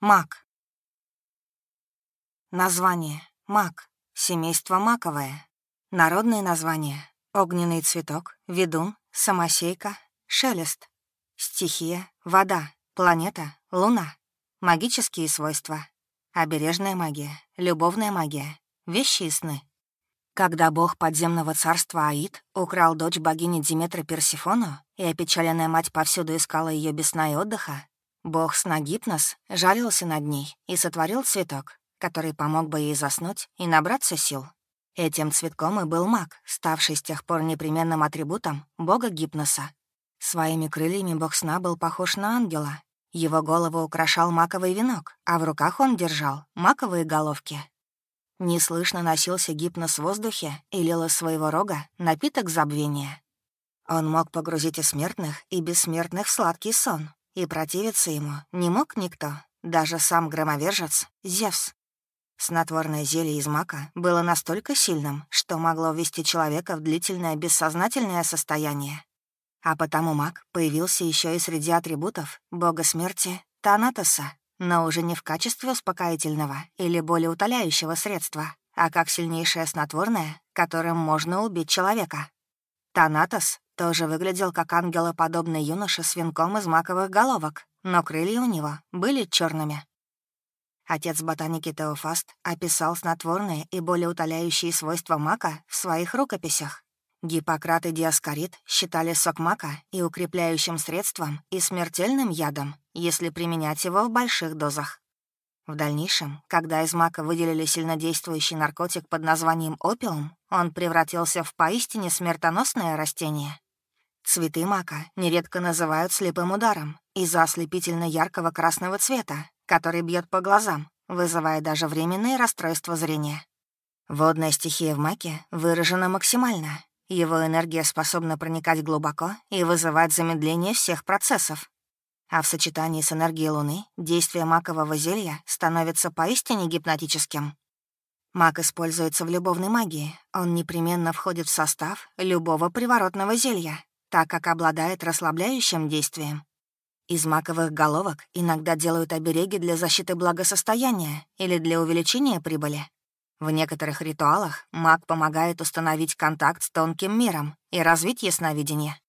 Мак. Название. Мак. Семейство маковое. Народные названия. Огненный цветок, ведун, самосейка, шелест. Стихия. Вода. Планета. Луна. Магические свойства. Обережная магия. Любовная магия. Вещи и сны. Когда бог подземного царства Аид украл дочь богини Диметры Персифону, и опечаленная мать повсюду искала ее без сна и отдыха, бог сна Гипнос жалился над ней и сотворил цветок, который помог бы ей заснуть и набраться сил. Этим цветком и был маг, ставший с тех пор непременным атрибутом бога Гипноса. Своими крыльями бог сна был похож на ангела. Его голову украшал маковый венок, а в руках он держал маковые головки. Неслышно носился гипноз в воздухе и лил из своего рога напиток забвения. Он мог погрузить и смертных, и бессмертных в сладкий сон, и противиться ему не мог никто, даже сам громовержец Зевс. Снотворное зелье из мака было настолько сильным, что могло ввести человека в длительное бессознательное состояние. А потому маг появился еще и среди атрибутов бога смерти Танатоса, но уже не в качестве успокоительного или более утоляющего средства, а как сильнейшее снотворное, которым можно убить человека. Танатос тоже выглядел как ангелоподобный юноша с венком из маковых головок, но крылья у него были черными. Отец ботаники Теофаст описал снотворные и более утоляющие свойства мака в своих рукописях. Гиппократ и Диаскорид считали сок мака и укрепляющим средством, и смертельным ядом, если применять его в больших дозах. В дальнейшем, когда из мака выделили сильнодействующий наркотик под названием опиум, он превратился в поистине смертоносное растение. Цветы мака нередко называют слепым ударом из-за ослепительно яркого красного цвета, который бьет по глазам, вызывая даже временные расстройства зрения. Водная стихия в маке выражена максимально, его энергия способна проникать глубоко и вызывать замедление всех процессов. А в сочетании с энергией Луны действие макового зелья становится поистине гипнотическим. Мак используется в любовной магии. Он непременно входит в состав любого приворотного зелья, так как обладает расслабляющим действием. Из маковых головок иногда делают обереги для защиты благосостояния или для увеличения прибыли. В некоторых ритуалах маг помогает установить контакт с тонким миром и развить ясновидение.